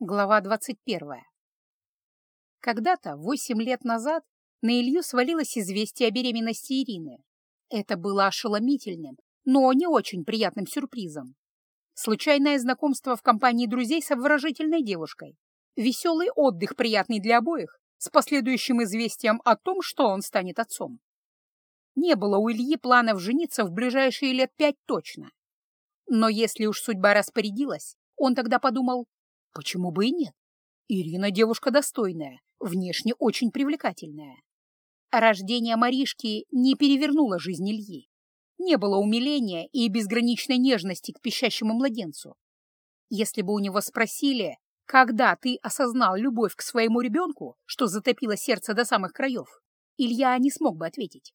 Глава 21. Когда-то, восемь лет назад, на Илью свалилось известие о беременности Ирины. Это было ошеломительным, но не очень приятным сюрпризом. Случайное знакомство в компании друзей с обворожительной девушкой. Веселый отдых, приятный для обоих, с последующим известием о том, что он станет отцом. Не было у Ильи планов жениться в ближайшие лет пять точно. Но если уж судьба распорядилась, он тогда подумал, Почему бы и нет? Ирина девушка достойная, внешне очень привлекательная. Рождение Маришки не перевернуло жизнь Ильи. Не было умиления и безграничной нежности к пищащему младенцу. Если бы у него спросили, когда ты осознал любовь к своему ребенку, что затопило сердце до самых краев, Илья не смог бы ответить.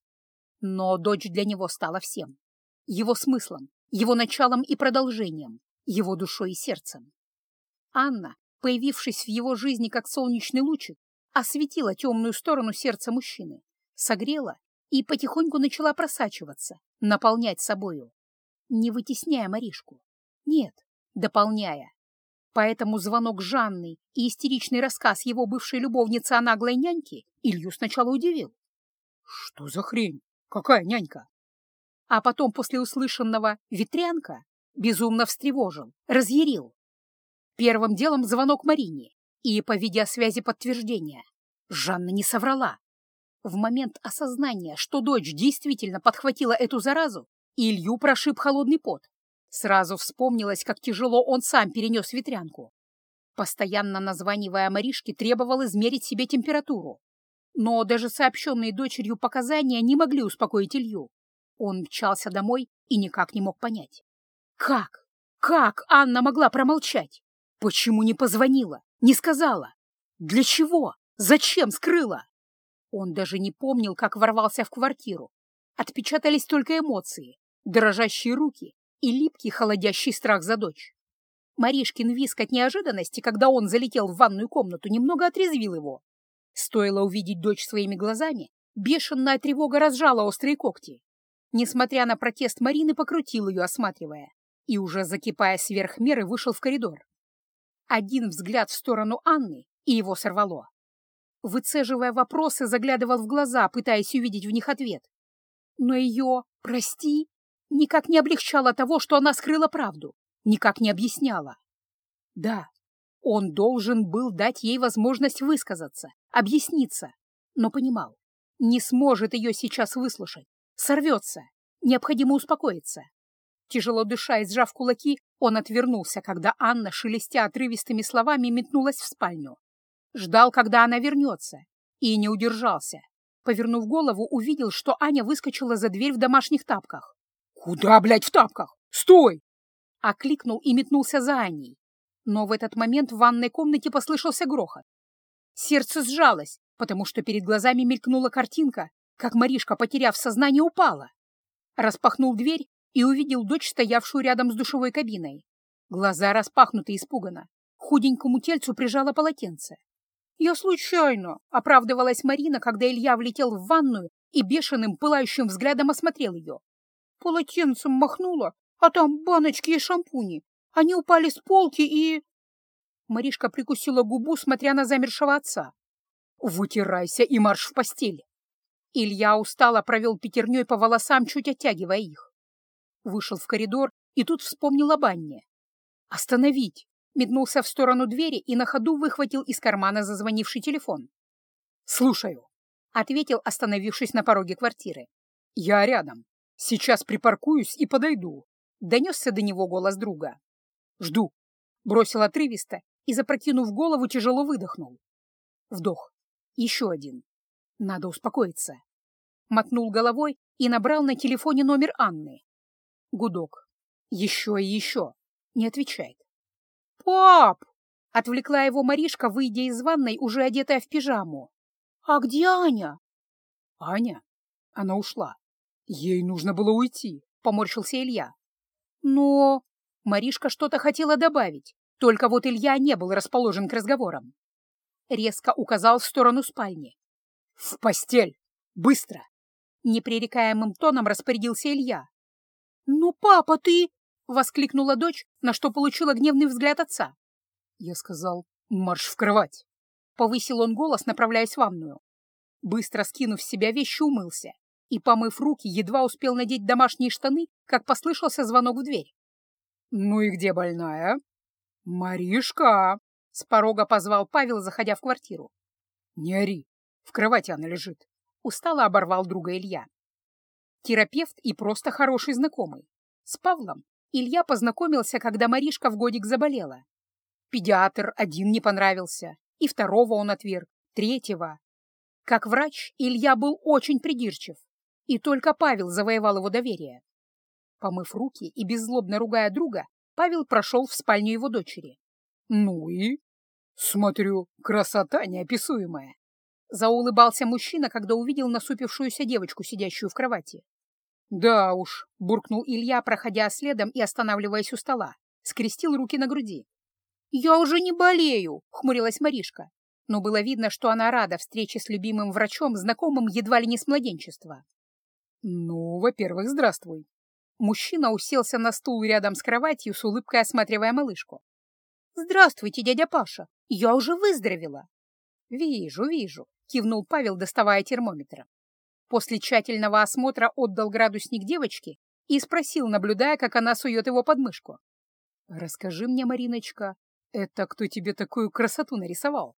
Но дочь для него стала всем. Его смыслом, его началом и продолжением, его душой и сердцем. Анна, появившись в его жизни как солнечный лучик, осветила темную сторону сердца мужчины, согрела и потихоньку начала просачиваться, наполнять собою. Не вытесняя Маришку. Нет, дополняя. Поэтому звонок Жанны и истеричный рассказ его бывшей любовницы о наглой няньке Илью сначала удивил. Что за хрень? Какая нянька? А потом после услышанного «ветрянка» безумно встревожил, разъярил. Первым делом звонок Марине и по видеосвязи подтверждение. Жанна не соврала. В момент осознания, что дочь действительно подхватила эту заразу, Илью прошиб холодный пот. Сразу вспомнилось, как тяжело он сам перенес ветрянку. Постоянно названивая Маришке, требовал измерить себе температуру. Но даже сообщенные дочерью показания не могли успокоить Илью. Он мчался домой и никак не мог понять. Как? Как Анна могла промолчать? Почему не позвонила? Не сказала? Для чего? Зачем скрыла? Он даже не помнил, как ворвался в квартиру. Отпечатались только эмоции, дрожащие руки и липкий холодящий страх за дочь. Маришкин виск от неожиданности, когда он залетел в ванную комнату, немного отрезвил его. Стоило увидеть дочь своими глазами, бешеная тревога разжала острые когти. Несмотря на протест Марины, покрутил ее, осматривая, и уже закипая сверх меры, вышел в коридор. Один взгляд в сторону Анны, и его сорвало. Выцеживая вопросы, заглядывал в глаза, пытаясь увидеть в них ответ. Но ее «прости» никак не облегчало того, что она скрыла правду, никак не объясняла. Да, он должен был дать ей возможность высказаться, объясниться, но понимал, не сможет ее сейчас выслушать, сорвется, необходимо успокоиться. Тяжело дыша и сжав кулаки, он отвернулся, когда Анна, шелестя отрывистыми словами, метнулась в спальню. Ждал, когда она вернется, и не удержался. Повернув голову, увидел, что Аня выскочила за дверь в домашних тапках. «Куда, блядь, в тапках? Стой!» Окликнул и метнулся за Аней. Но в этот момент в ванной комнате послышался грохот. Сердце сжалось, потому что перед глазами мелькнула картинка, как Маришка, потеряв сознание, упала. Распахнул дверь и увидел дочь, стоявшую рядом с душевой кабиной. Глаза распахнуты испуганно. Худенькому тельцу прижало полотенце. «Я случайно!» — оправдывалась Марина, когда Илья влетел в ванную и бешеным, пылающим взглядом осмотрел ее. Полотенцем махнула, а там баночки и шампуни. Они упали с полки и... Маришка прикусила губу, смотря на замершего отца. «Вытирайся и марш в постель!» Илья устало провел пятерней по волосам, чуть оттягивая их. Вышел в коридор и тут вспомнил об Анне. «Остановить!» Метнулся в сторону двери и на ходу выхватил из кармана зазвонивший телефон. «Слушаю», — ответил, остановившись на пороге квартиры. «Я рядом. Сейчас припаркуюсь и подойду», — донесся до него голос друга. «Жду», — бросил отрывисто и, запрокинув голову, тяжело выдохнул. Вдох. Еще один. Надо успокоиться. Мотнул головой и набрал на телефоне номер Анны. Гудок. Еще и еще. Не отвечает. «Пап!» — отвлекла его Маришка, выйдя из ванной, уже одетая в пижаму. «А где Аня?» «Аня? Она ушла. Ей нужно было уйти», — поморщился Илья. «Но...» — Маришка что-то хотела добавить, только вот Илья не был расположен к разговорам. Резко указал в сторону спальни. «В постель! Быстро!» Непререкаемым тоном распорядился Илья, «Ну, папа, ты...» — воскликнула дочь, на что получила гневный взгляд отца. Я сказал «Марш в кровать!» — повысил он голос, направляясь в ванную. Быстро скинув с себя вещи, умылся и, помыв руки, едва успел надеть домашние штаны, как послышался звонок в дверь. «Ну и где больная?» «Маришка!» — с порога позвал Павел, заходя в квартиру. «Не ори, в кровати она лежит», — устало оборвал друга Илья. Терапевт и просто хороший знакомый. С Павлом Илья познакомился, когда Маришка в годик заболела. Педиатр один не понравился, и второго он отверг, третьего. Как врач Илья был очень придирчив, и только Павел завоевал его доверие. Помыв руки и беззлобно ругая друга, Павел прошел в спальню его дочери. «Ну и?» «Смотрю, красота неописуемая!» Заулыбался мужчина, когда увидел насупившуюся девочку, сидящую в кровати. «Да уж», — буркнул Илья, проходя следом и останавливаясь у стола, скрестил руки на груди. «Я уже не болею», — хмурилась Маришка. Но было видно, что она рада встрече с любимым врачом, знакомым едва ли не с младенчества. «Ну, во-первых, здравствуй». Мужчина уселся на стул рядом с кроватью, с улыбкой осматривая малышку. «Здравствуйте, дядя Паша. Я уже выздоровела». «Вижу, вижу», — кивнул Павел, доставая термометр. После тщательного осмотра отдал градусник девочке и спросил, наблюдая, как она сует его под мышку. «Расскажи мне, Мариночка, это кто тебе такую красоту нарисовал?»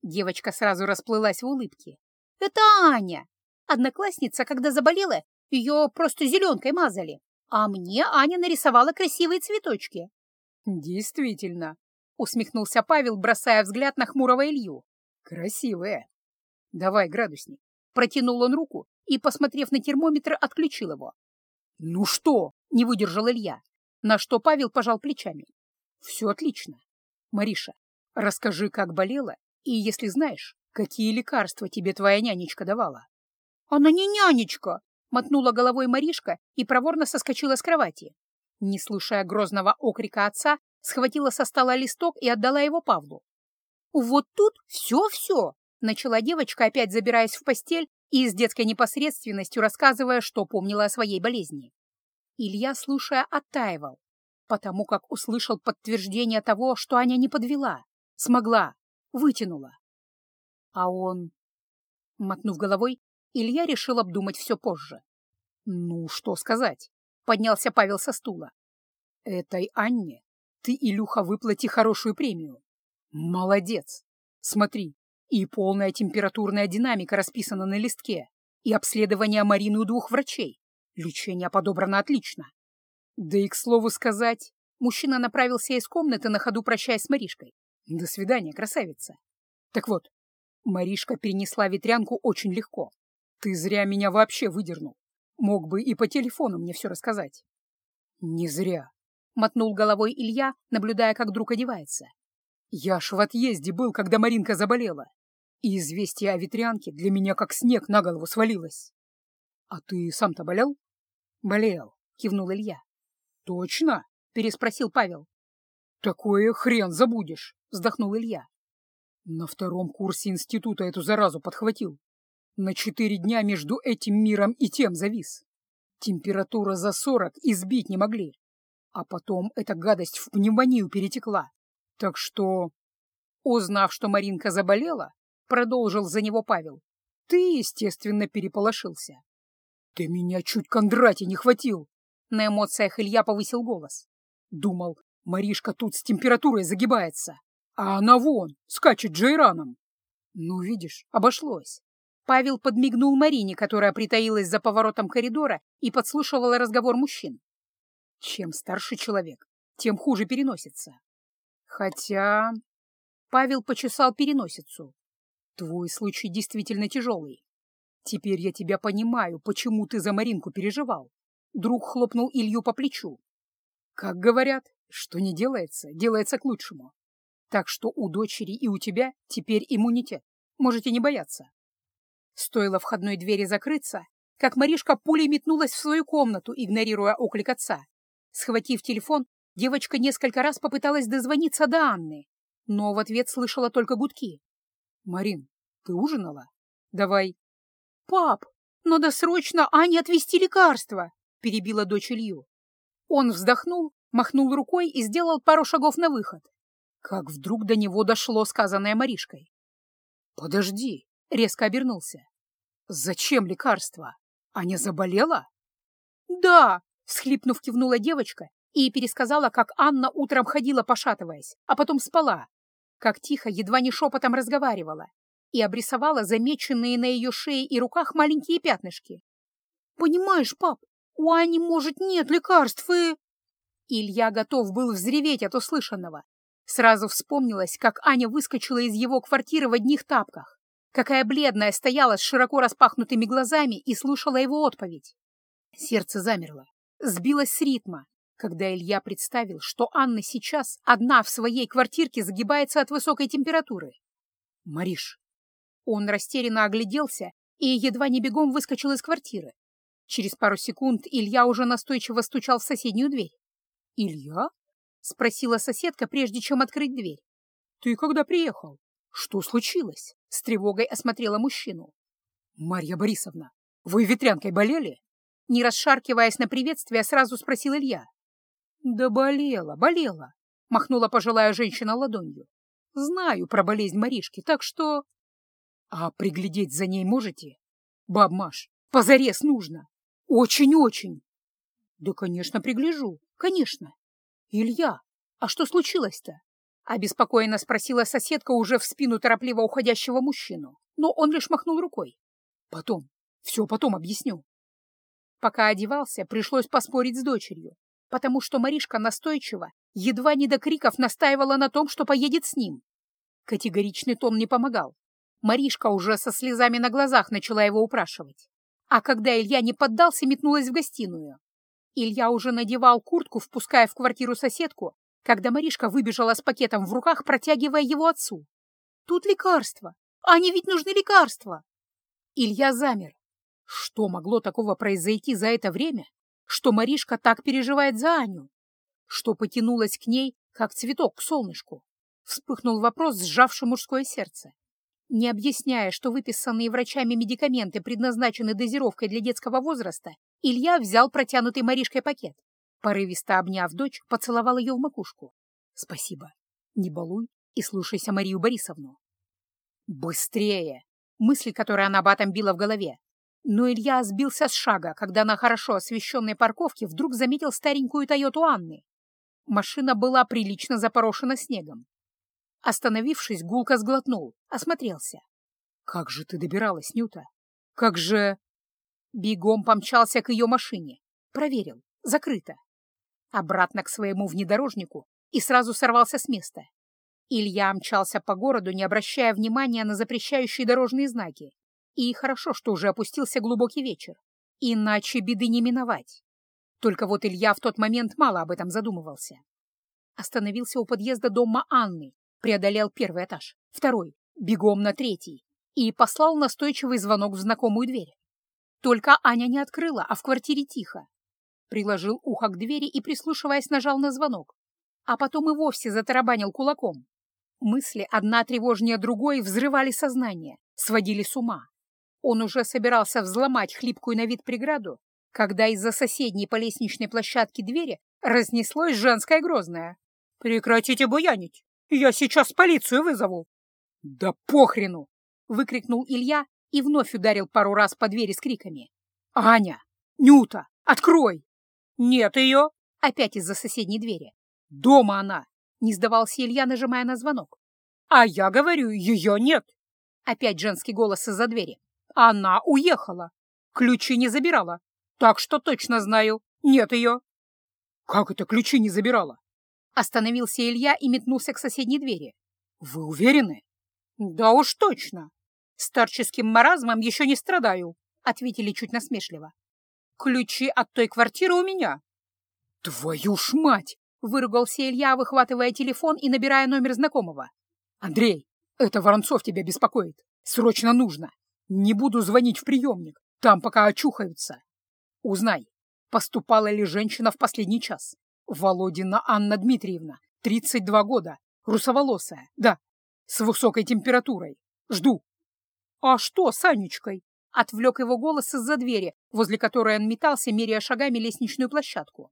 Девочка сразу расплылась в улыбке. «Это Аня! Одноклассница, когда заболела, ее просто зеленкой мазали, а мне Аня нарисовала красивые цветочки». «Действительно», — усмехнулся Павел, бросая взгляд на хмурого Илью. «Красивые. Давай градусник». Протянул он руку и, посмотрев на термометр, отключил его. «Ну что?» — не выдержал Илья, на что Павел пожал плечами. «Все отлично. Мариша, расскажи, как болела, и, если знаешь, какие лекарства тебе твоя нянечка давала». «Она не нянечка!» — мотнула головой Маришка и проворно соскочила с кровати. Не слушая грозного окрика отца, схватила со стола листок и отдала его Павлу. «Вот тут все-все!» Начала девочка, опять забираясь в постель и с детской непосредственностью рассказывая, что помнила о своей болезни. Илья, слушая, оттаивал, потому как услышал подтверждение того, что Аня не подвела, смогла, вытянула. А он... Мотнув головой, Илья решил обдумать все позже. «Ну, что сказать?» — поднялся Павел со стула. «Этой Анне ты, Илюха, выплати хорошую премию. Молодец! Смотри, и полная температурная динамика расписана на листке, и обследование Марины у двух врачей. Лечение подобрано отлично. Да и, к слову сказать, мужчина направился из комнаты, на ходу прощаясь с Маришкой. До свидания, красавица. Так вот, Маришка перенесла ветрянку очень легко. Ты зря меня вообще выдернул. Мог бы и по телефону мне все рассказать. Не зря, — мотнул головой Илья, наблюдая, как друг одевается. Я ж в отъезде был, когда Маринка заболела и известие о ветрянке для меня как снег на голову свалилось. — А ты сам-то болел? — Болел, — кивнул Илья. — Точно? — переспросил Павел. — Такое хрен забудешь, — вздохнул Илья. На втором курсе института эту заразу подхватил. На четыре дня между этим миром и тем завис. Температура за сорок избить не могли. А потом эта гадость в пневмонию перетекла. Так что, узнав, что Маринка заболела, продолжил за него Павел. Ты, естественно, переполошился. Ты меня чуть Кондрати не хватил. На эмоциях Илья повысил голос. Думал, Маришка тут с температурой загибается, а она вон, скачет джейраном. Ну, видишь, обошлось. Павел подмигнул Марине, которая притаилась за поворотом коридора и подслушивала разговор мужчин. Чем старше человек, тем хуже переносится. Хотя... Павел почесал переносицу. Твой случай действительно тяжелый. Теперь я тебя понимаю, почему ты за Маринку переживал. Друг хлопнул Илью по плечу. Как говорят, что не делается, делается к лучшему. Так что у дочери и у тебя теперь иммунитет. Можете не бояться. Стоило входной двери закрыться, как Маришка пулей метнулась в свою комнату, игнорируя оклик отца. Схватив телефон, девочка несколько раз попыталась дозвониться до Анны, но в ответ слышала только гудки. Марин, ты ужинала? Давай. Пап, надо срочно Ане отвезти лекарства, перебила дочь Илью. Он вздохнул, махнул рукой и сделал пару шагов на выход. как вдруг до него дошло сказанное Маришкой. «Подожди!» — резко обернулся. «Зачем лекарство? Аня заболела?» «Да!» — всхлипнув, кивнула девочка и пересказала, как Анна утром ходила, пошатываясь, а потом спала, как тихо, едва не шепотом разговаривала, и обрисовала замеченные на ее шее и руках маленькие пятнышки. «Понимаешь, пап, у Ани, может, нет лекарств и...» Илья готов был взреветь от услышанного. Сразу вспомнилось, как Аня выскочила из его квартиры в одних тапках, какая бледная стояла с широко распахнутыми глазами и слушала его отповедь. Сердце замерло, сбилось с ритма, когда Илья представил, что Анна сейчас одна в своей квартирке загибается от высокой температуры. «Мариш!» Он растерянно огляделся и едва не бегом выскочил из квартиры. Через пару секунд Илья уже настойчиво стучал в соседнюю дверь. «Илья?» — спросила соседка, прежде чем открыть дверь. «Ты когда приехал? Что случилось?» — с тревогой осмотрела мужчину. «Марья Борисовна, вы ветрянкой болели?» Не расшаркиваясь на приветствие, сразу спросил Илья. «Да болела, болела», — махнула пожилая женщина ладонью. «Знаю про болезнь Маришки, так что...» «А приглядеть за ней можете? Баб Маш, позарез нужно. Очень-очень». «Да, конечно, пригляжу, конечно». «Илья, а что случилось-то?» — обеспокоенно спросила соседка уже в спину торопливо уходящего мужчину, но он лишь махнул рукой. «Потом, все потом объясню». Пока одевался, пришлось поспорить с дочерью, потому что Маришка настойчиво, едва не до криков настаивала на том, что поедет с ним. Категоричный тон не помогал. Маришка уже со слезами на глазах начала его упрашивать. А когда Илья не поддался, метнулась в гостиную. Илья уже надевал куртку, впуская в квартиру соседку, когда Маришка выбежала с пакетом в руках, протягивая его отцу. «Тут лекарства! Они ведь нужны лекарства!» Илья замер. Что могло такого произойти за это время, что Маришка так переживает за Аню? Что потянулась к ней, как цветок к солнышку? Вспыхнул вопрос, сжавший мужское сердце. Не объясняя, что выписанные врачами медикаменты предназначены дозировкой для детского возраста, Илья взял протянутый Маришкой пакет. Порывисто обняв дочь, поцеловал ее в макушку. «Спасибо. Не балуй и слушайся Марию Борисовну». «Быстрее!» Мысль, которой она батом била в голове. Но Илья сбился с шага, когда на хорошо освещенной парковке вдруг заметил старенькую Тойоту Анны. Машина была прилично запорошена снегом. Остановившись, гулко сглотнул, осмотрелся. «Как же ты добиралась, Нюта? Как же...» Бегом помчался к ее машине. Проверил. Закрыто. Обратно к своему внедорожнику и сразу сорвался с места. Илья мчался по городу, не обращая внимания на запрещающие дорожные знаки. И хорошо, что уже опустился глубокий вечер. Иначе беды не миновать. Только вот Илья в тот момент мало об этом задумывался. Остановился у подъезда дома Анны, преодолел первый этаж, второй, бегом на третий и послал настойчивый звонок в знакомую дверь. Только Аня не открыла, а в квартире тихо. Приложил ухо к двери и, прислушиваясь, нажал на звонок, а потом и вовсе затарабанил кулаком. Мысли, одна тревожнее другой, взрывали сознание, сводили с ума. Он уже собирался взломать хлипкую на вид преграду, когда из-за соседней по лестничной площадке двери разнеслось женское грозное. «Прекратите буянить! Я сейчас полицию вызову!» «Да похрену!» — выкрикнул Илья и вновь ударил пару раз по двери с криками. «Аня! Нюта! Открой!» «Нет ее!» — опять из-за соседней двери. «Дома она!» — не сдавался Илья, нажимая на звонок. «А я говорю, ее нет!» Опять женский голос из-за двери. «Она уехала! Ключи не забирала! Так что точно знаю, нет ее!» «Как это ключи не забирала?» Остановился Илья и метнулся к соседней двери. «Вы уверены?» «Да уж точно. Старческим маразмом еще не страдаю», — ответили чуть насмешливо. «Ключи от той квартиры у меня». «Твою ж мать!» — выругался Илья, выхватывая телефон и набирая номер знакомого. «Андрей, это Воронцов тебя беспокоит. Срочно нужно. Не буду звонить в приемник, там пока очухаются. Узнай, поступала ли женщина в последний час. Володина Анна Дмитриевна, 32 года, русоволосая, да, с высокой температурой. Жду. А что с Анечкой? Отвлек его голос из-за двери, возле которой он метался, меряя шагами лестничную площадку.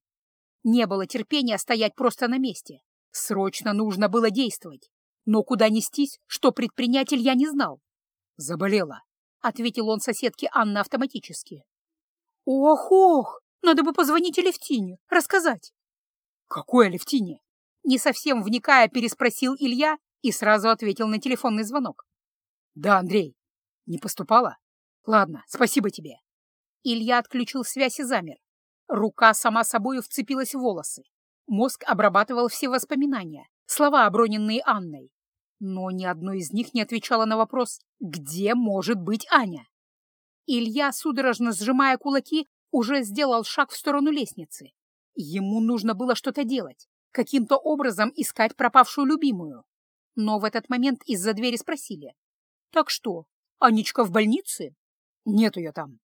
Не было терпения стоять просто на месте. Срочно нужно было действовать. Но куда нестись, что предпринять я не знал. «Заболела», — ответил он соседке Анны автоматически. «Ох-ох, надо бы позвонить Алевтине, рассказать». «Какой Алевтине?» Не совсем вникая, переспросил Илья и сразу ответил на телефонный звонок. «Да, Андрей. Не поступала? Ладно, спасибо тебе». Илья отключил связь и замер. Рука сама собою вцепилась в волосы. Мозг обрабатывал все воспоминания, слова, оброненные Анной. Но ни одно из них не отвечало на вопрос «Где может быть Аня?». Илья, судорожно сжимая кулаки, уже сделал шаг в сторону лестницы. Ему нужно было что-то делать, каким-то образом искать пропавшую любимую. Но в этот момент из-за двери спросили. «Так что, Анечка в больнице?» «Нет ее там».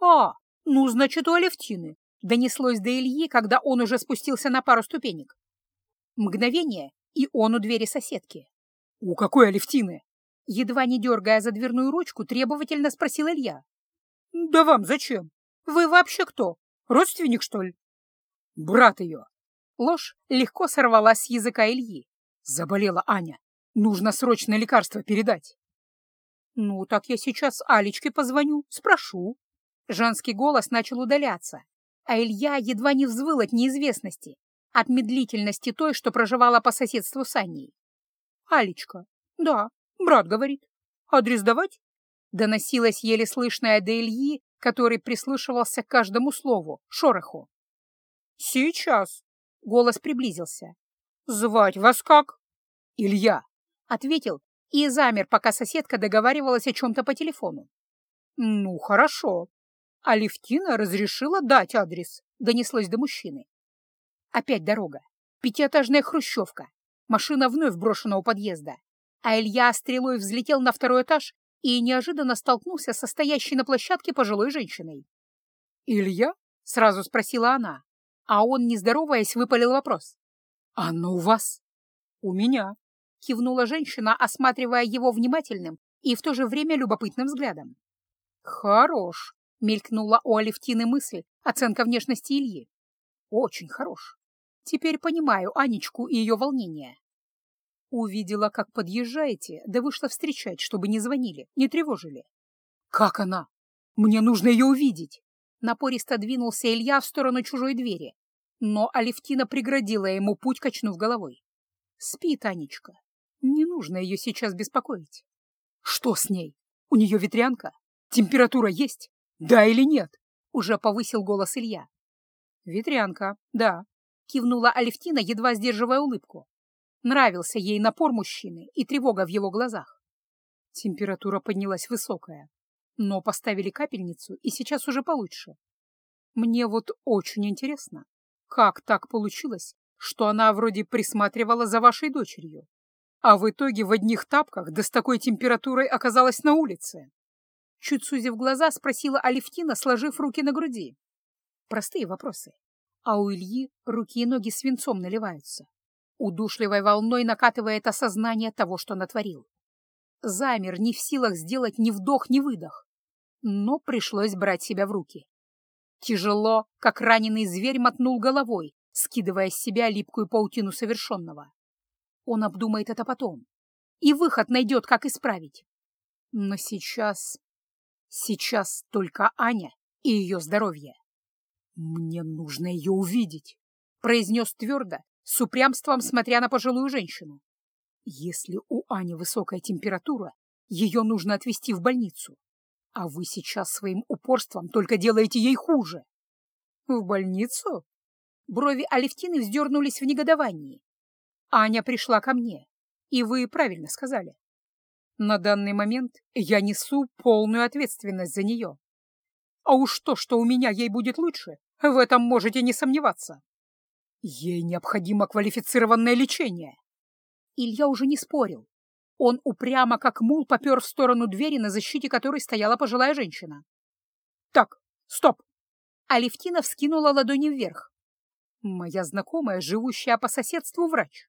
«А, ну, значит, у Алевтины», — донеслось до Ильи, когда он уже спустился на пару ступенек. Мгновение, и он у двери соседки. «У какой Алевтины?» Едва не дергая за дверную ручку, требовательно спросил Илья. «Да вам зачем? Вы вообще кто? Родственник, что ли?» «Брат ее!» Ложь легко сорвалась с языка Ильи. Заболела Аня. Нужно срочно лекарство передать. «Ну, так я сейчас Алечке позвоню, спрошу». Женский голос начал удаляться, а Илья едва не взвыл от неизвестности, от медлительности той, что проживала по соседству с Аней. «Алечка, да, брат говорит. Адрес давать?» Доносилась еле слышная до Ильи, который прислушивался к каждому слову, шороху. «Сейчас!» — голос приблизился. «Звать вас как?» «Илья!» — ответил и замер, пока соседка договаривалась о чем-то по телефону. «Ну, хорошо. А Левтина разрешила дать адрес», — донеслось до мужчины. Опять дорога. Пятиэтажная хрущевка. Машина вновь брошена у подъезда. А Илья стрелой взлетел на второй этаж и неожиданно столкнулся со стоящей на площадке пожилой женщиной. «Илья?» — сразу спросила она, а он, не здороваясь, выпалил вопрос. «Анна у вас?» «У меня», — кивнула женщина, осматривая его внимательным и в то же время любопытным взглядом. «Хорош», — мелькнула у Алевтины мысль, оценка внешности Ильи. «Очень хорош. Теперь понимаю Анечку и ее волнение. Увидела, как подъезжаете, да вышла встречать, чтобы не звонили, не тревожили. «Как она? Мне нужно ее увидеть!» Напористо двинулся Илья в сторону чужой двери, но Алевтина преградила ему путь, качнув головой. «Спит Анечка. Не нужно ее сейчас беспокоить». «Что с ней? У нее ветрянка? Температура есть? Да или нет?» Уже повысил голос Илья. «Ветрянка, да», — кивнула Алевтина, едва сдерживая улыбку. Нравился ей напор мужчины и тревога в его глазах. Температура поднялась высокая, но поставили капельницу, и сейчас уже получше. Мне вот очень интересно, как так получилось, что она вроде присматривала за вашей дочерью, а в итоге в одних тапках да с такой температурой оказалась на улице? Чуть сузив глаза, спросила Алевтина, сложив руки на груди. Простые вопросы. А у Ильи руки и ноги свинцом наливаются. Удушливой волной накатывает осознание того, что натворил. Замер, не в силах сделать ни вдох, ни выдох. Но пришлось брать себя в руки. Тяжело, как раненый зверь, мотнул головой, скидывая с себя липкую паутину совершенного. Он обдумает это потом. И выход найдет, как исправить. Но сейчас... Сейчас только Аня и ее здоровье. «Мне нужно ее увидеть», — произнес твердо, с упрямством смотря на пожилую женщину. «Если у Ани высокая температура, ее нужно отвезти в больницу, а вы сейчас своим упорством только делаете ей хуже». «В больницу?» Брови Алевтины вздернулись в негодовании. «Аня пришла ко мне, и вы правильно сказали. На данный момент я несу полную ответственность за нее. А уж то, что у меня ей будет лучше, в этом можете не сомневаться. Ей необходимо квалифицированное лечение. Илья уже не спорил. Он упрямо, как мул, попер в сторону двери, на защите которой стояла пожилая женщина. «Так, стоп!» Алевтина вскинула ладони вверх. «Моя знакомая, живущая по соседству врач.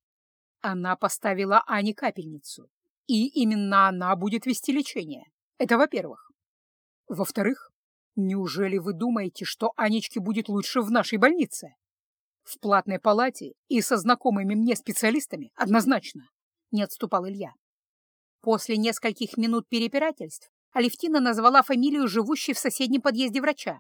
Она поставила Ане капельницу, и именно она будет вести лечение. Это во-первых. Во-вторых, неужели вы думаете, что Анечке будет лучше в нашей больнице? В платной палате и со знакомыми мне специалистами однозначно, не отступал Илья. После нескольких минут перепирательств Алевтина назвала фамилию живущей в соседнем подъезде врача.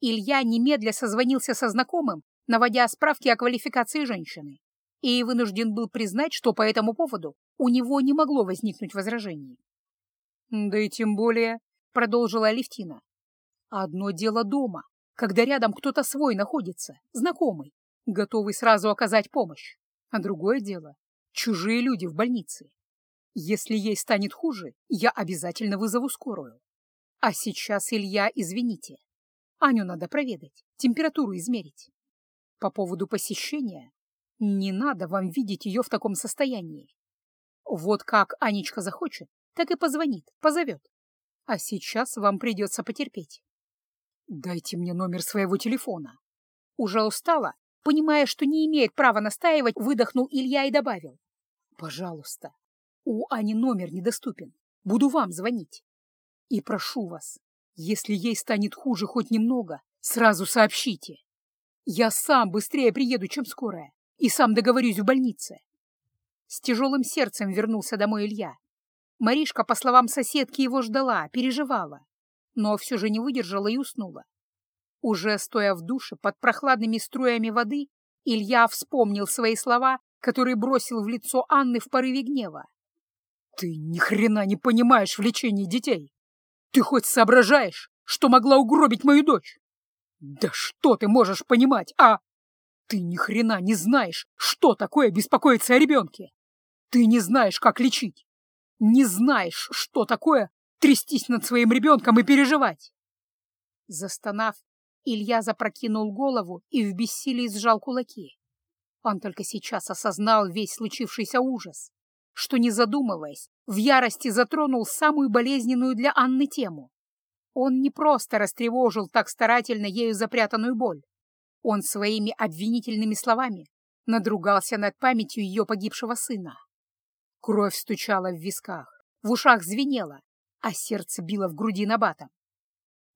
Илья немедля созвонился со знакомым, наводя справки о квалификации женщины, и вынужден был признать, что по этому поводу у него не могло возникнуть возражений. «Да и тем более», — продолжила Алевтина, — «одно дело дома, когда рядом кто-то свой находится, знакомый, готовый сразу оказать помощь, а другое дело — чужие люди в больнице. Если ей станет хуже, я обязательно вызову скорую. А сейчас, Илья, извините, Аню надо проведать, температуру измерить. По поводу посещения, не надо вам видеть ее в таком состоянии. Вот как Анечка захочет, так и позвонит, позовет. А сейчас вам придется потерпеть. Дайте мне номер своего телефона. Уже устала, понимая, что не имеет права настаивать, выдохнул Илья и добавил. Пожалуйста, у Ани номер недоступен. Буду вам звонить. И прошу вас, если ей станет хуже хоть немного, сразу сообщите. Я сам быстрее приеду, чем скорая, и сам договорюсь в больнице. С тяжелым сердцем вернулся домой Илья. Маришка, по словам соседки, его ждала, переживала, но все же не выдержала и уснула. Уже стоя в душе под прохладными струями воды, Илья вспомнил свои слова, которые бросил в лицо Анны в порыве гнева. «Ты ни хрена не понимаешь в лечении детей! Ты хоть соображаешь, что могла угробить мою дочь? Да что ты можешь понимать, а? Ты ни хрена не знаешь, что такое беспокоиться о ребенке. Ты не знаешь, как лечить. Не знаешь, что такое трястись над своим ребенком и переживать. Застонав, Илья запрокинул голову и в бессилии сжал кулаки. Он только сейчас осознал весь случившийся ужас что, не задумываясь, в ярости затронул самую болезненную для Анны тему. Он не просто растревожил так старательно ею запрятанную боль. Он своими обвинительными словами надругался над памятью ее погибшего сына. Кровь стучала в висках, в ушах звенела, а сердце било в груди набатом.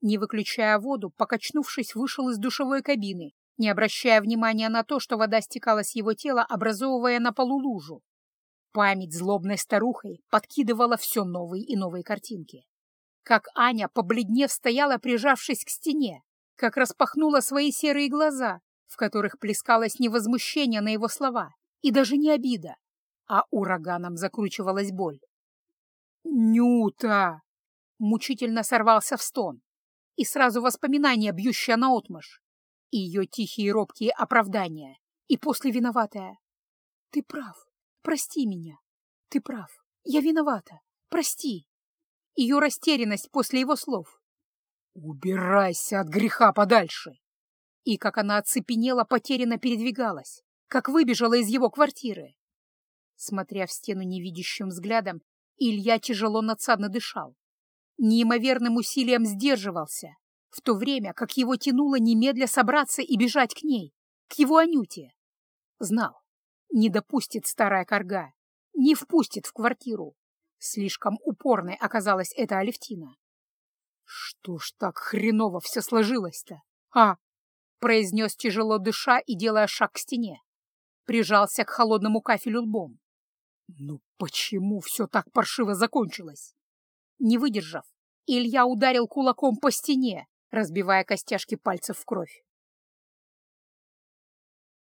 Не выключая воду, покачнувшись, вышел из душевой кабины, не обращая внимания на то, что вода стекала с его тела, образовывая на полу лужу. Память злобной старухой подкидывала все новые и новые картинки. Как Аня, побледнев, стояла, прижавшись к стене, как распахнула свои серые глаза, в которых плескалось не возмущение на его слова и даже не обида, а ураганом закручивалась боль. «Нюта!» — мучительно сорвался в стон, и сразу воспоминания, бьющие наотмашь, и ее тихие робкие оправдания, и после виноватая. «Ты прав, Прости меня. Ты прав. Я виновата. Прости. Ее растерянность после его слов. Убирайся от греха подальше. И как она оцепенела, потерянно передвигалась, как выбежала из его квартиры. Смотря в стену невидящим взглядом, Илья тяжело надсадно дышал. Неимоверным усилием сдерживался, в то время как его тянуло немедля собраться и бежать к ней, к его Анюте. Знал, не допустит старая корга, не впустит в квартиру. Слишком упорной оказалась эта Алевтина. «Что ж так хреново все сложилось-то, а?» — произнес тяжело дыша и делая шаг к стене. Прижался к холодному кафелю лбом. «Ну почему все так паршиво закончилось?» Не выдержав, Илья ударил кулаком по стене, разбивая костяшки пальцев в кровь.